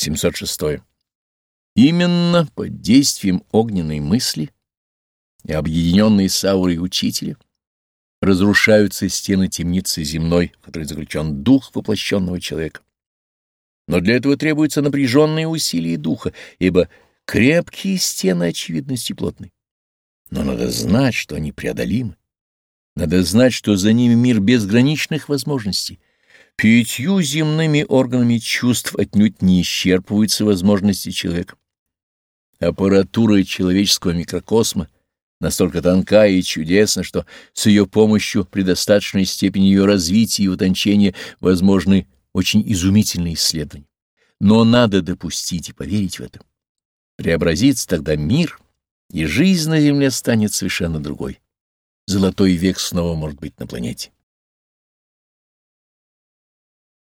706. Именно под действием огненной мысли и объединенной с аурой учителя разрушаются стены темницы земной, в которой заключен дух воплощенного человека. Но для этого требуются напряженные усилия духа, ибо крепкие стены очевидности плотны. Но надо знать, что они преодолимы. Надо знать, что за ними мир безграничных возможностей. Пятью земными органами чувств отнюдь не исчерпываются возможности человека. Аппаратура человеческого микрокосма настолько тонка и чудесна, что с ее помощью при достаточной степени ее развития и утончения возможны очень изумительные исследования. Но надо допустить и поверить в это. Преобразится тогда мир, и жизнь на Земле станет совершенно другой. Золотой век снова может быть на планете.